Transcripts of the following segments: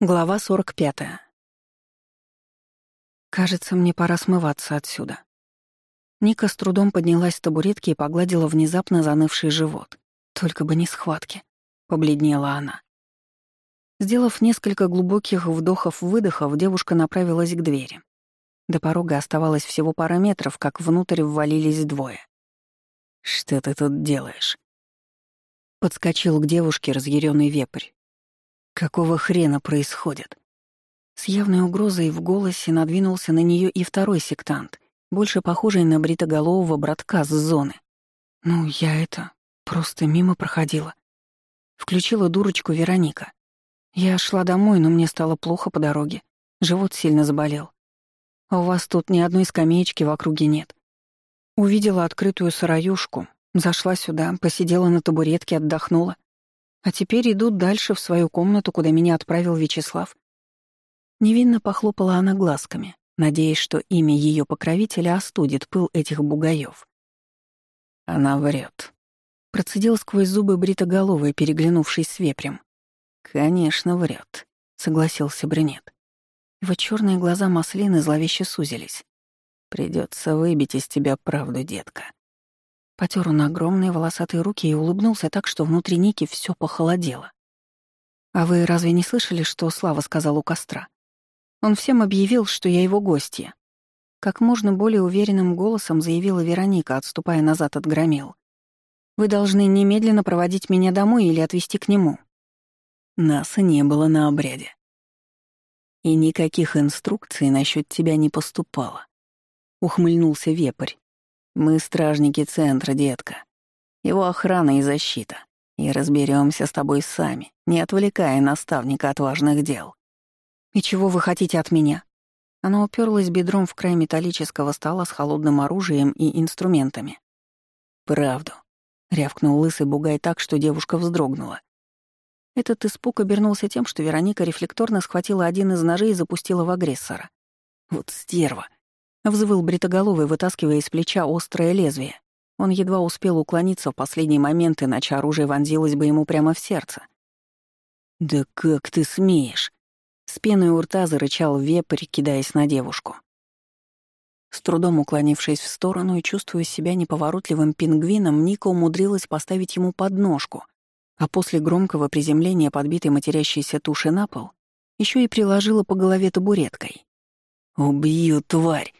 Глава 45. Кажется, мне пора смываться отсюда. Ника с трудом поднялась с табуретки и погладила внезапно занывший живот. Только бы не схватки. Побледнела она. Сделав несколько глубоких вдохов-выдохов, девушка направилась к двери. До порога оставалось всего пара метров, как внутрь ввалились двое. «Что ты тут делаешь?» Подскочил к девушке разъяренный вепрь, Какого хрена происходит? С явной угрозой в голосе надвинулся на нее и второй сектант, больше похожий на бритоголового братка с зоны. Ну, я это, просто мимо проходила. Включила дурочку Вероника. Я шла домой, но мне стало плохо по дороге. Живот сильно заболел. А у вас тут ни одной скамеечки в округе нет. Увидела открытую сыроюшку, зашла сюда, посидела на табуретке, отдохнула. А теперь идут дальше в свою комнату, куда меня отправил Вячеслав. Невинно похлопала она глазками, надеясь, что имя ее покровителя остудит пыл этих бугаев. Она врет. Процедил сквозь зубы бритоголовый, переглянувшись с вепрем. «Конечно, врет», — согласился брюнет. Его черные глаза маслины зловеще сузились. Придется выбить из тебя правду, детка. Потер он огромные волосатые руки и улыбнулся так, что внутри Ники все похолодело. «А вы разве не слышали, что Слава сказал у костра? Он всем объявил, что я его гостья». Как можно более уверенным голосом заявила Вероника, отступая назад от громил. «Вы должны немедленно проводить меня домой или отвезти к нему». Нас не было на обряде. И никаких инструкций насчет тебя не поступало. Ухмыльнулся вепрь, мы стражники центра, детка. Его охрана и защита. И разберемся с тобой сами, не отвлекая наставника от важных дел. И чего вы хотите от меня? Она уперлась бедром в край металлического стола с холодным оружием и инструментами. «Правду», — рявкнул лысый бугай так, что девушка вздрогнула. Этот испуг обернулся тем, что Вероника рефлекторно схватила один из ножей и запустила в агрессора. «Вот стерва!» Взвыл бритоголовый, вытаскивая из плеча острое лезвие. Он едва успел уклониться в последний момент, иначе оружие вонзилось бы ему прямо в сердце. «Да как ты смеешь?» С пеной у рта зарычал вепрь, кидаясь на девушку. С трудом уклонившись в сторону и чувствуя себя неповоротливым пингвином, Ника умудрилась поставить ему подножку, а после громкого приземления подбитой матерящейся туши на пол еще и приложила по голове табуреткой. «Убью, тварь!»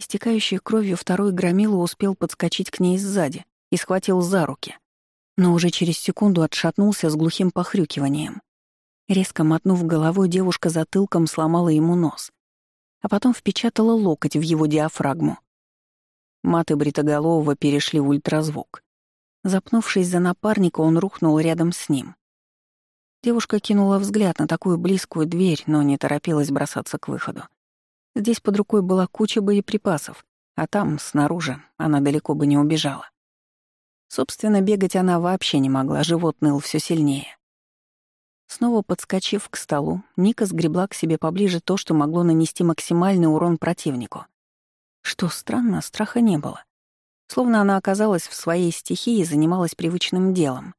Истекающий кровью второй громила успел подскочить к ней сзади и схватил за руки, но уже через секунду отшатнулся с глухим похрюкиванием. Резко мотнув головой, девушка затылком сломала ему нос, а потом впечатала локоть в его диафрагму. Маты бритоголового перешли в ультразвук. Запнувшись за напарника, он рухнул рядом с ним. Девушка кинула взгляд на такую близкую дверь, но не торопилась бросаться к выходу. Здесь под рукой была куча боеприпасов, а там, снаружи, она далеко бы не убежала. Собственно, бегать она вообще не могла, живот ныл все сильнее. Снова подскочив к столу, Ника сгребла к себе поближе то, что могло нанести максимальный урон противнику. Что странно, страха не было. Словно она оказалась в своей стихии и занималась привычным делом.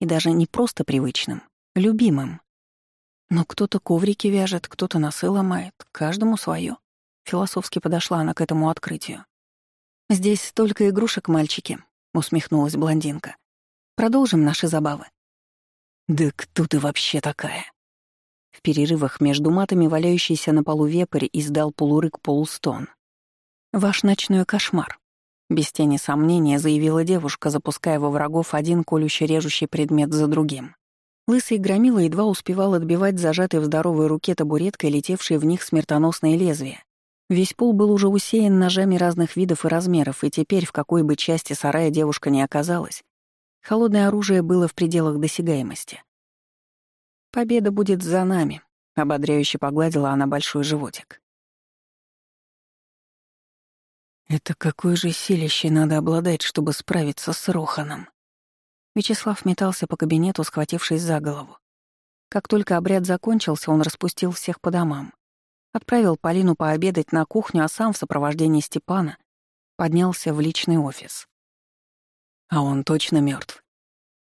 И даже не просто привычным, любимым. Но кто-то коврики вяжет, кто-то носы ломает, каждому свое. Философски подошла она к этому открытию. «Здесь столько игрушек, мальчики», — усмехнулась блондинка. «Продолжим наши забавы». «Да кто ты вообще такая?» В перерывах между матами валяющийся на полу вепрь издал полурык-полустон. «Ваш ночной кошмар», — без тени сомнения заявила девушка, запуская во врагов один колюще-режущий предмет за другим. Лысый громила едва успевал отбивать зажатый в здоровой руке табуреткой летевшие в них смертоносные лезвия. Весь пол был уже усеян ножами разных видов и размеров, и теперь, в какой бы части сарая девушка не оказалась, холодное оружие было в пределах досягаемости. «Победа будет за нами», — ободряюще погладила она большой животик. «Это какой же силищей надо обладать, чтобы справиться с Роханом?» Вячеслав метался по кабинету, схватившись за голову. Как только обряд закончился, он распустил всех по домам. Отправил Полину пообедать на кухню, а сам в сопровождении Степана поднялся в личный офис. А он точно мертв.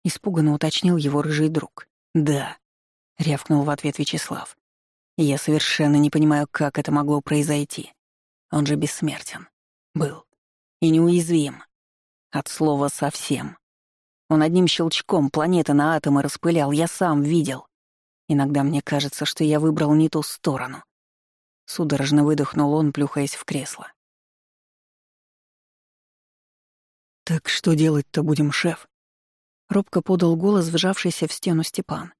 Испуганно уточнил его рыжий друг. Да. — рявкнул в ответ Вячеслав. «Я совершенно не понимаю, как это могло произойти. Он же бессмертен. Был. И неуязвим. От слова «совсем». Он одним щелчком планеты на атомы распылял, я сам видел. Иногда мне кажется, что я выбрал не ту сторону. Судорожно выдохнул он, плюхаясь в кресло. «Так что делать-то будем, шеф?» Робко подал голос, вжавшийся в стену Степан.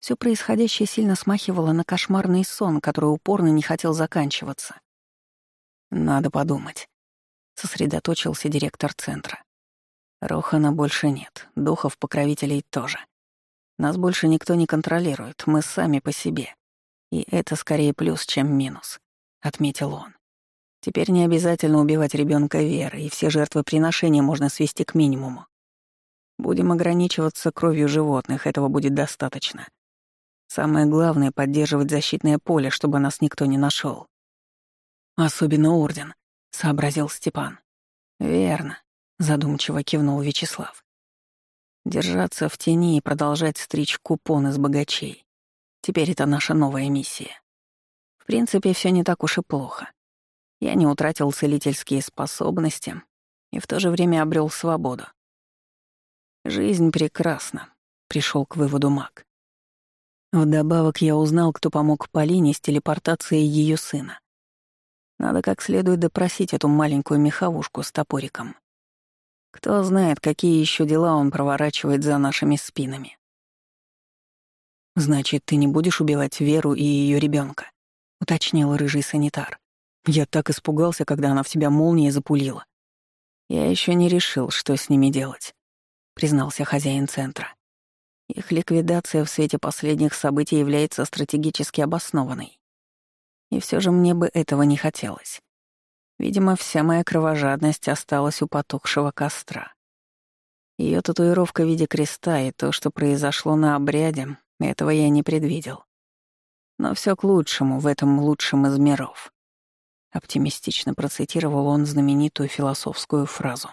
Все происходящее сильно смахивало на кошмарный сон, который упорно не хотел заканчиваться. «Надо подумать», — сосредоточился директор центра. «Рохана больше нет, духов-покровителей тоже. Нас больше никто не контролирует, мы сами по себе. И это скорее плюс, чем минус», — отметил он. «Теперь не обязательно убивать ребенка Веры, и все жертвоприношения можно свести к минимуму. Будем ограничиваться кровью животных, этого будет достаточно. Самое главное — поддерживать защитное поле, чтобы нас никто не нашел. «Особенно Орден», — сообразил Степан. «Верно», — задумчиво кивнул Вячеслав. «Держаться в тени и продолжать стричь купоны с богачей. Теперь это наша новая миссия. В принципе, все не так уж и плохо. Я не утратил целительские способности и в то же время обрел свободу. Жизнь прекрасна, пришел к выводу маг. Вдобавок я узнал, кто помог Полине с телепортацией ее сына. Надо как следует допросить эту маленькую меховушку с топориком. Кто знает, какие еще дела он проворачивает за нашими спинами. «Значит, ты не будешь убивать Веру и ее ребенка, уточнил рыжий санитар. Я так испугался, когда она в себя молнией запулила. Я еще не решил, что с ними делать признался хозяин центра. Их ликвидация в свете последних событий является стратегически обоснованной. И все же мне бы этого не хотелось. Видимо, вся моя кровожадность осталась у потухшего костра. Ее татуировка в виде креста и то, что произошло на обряде, этого я не предвидел. Но все к лучшему в этом лучшем из миров. Оптимистично процитировал он знаменитую философскую фразу.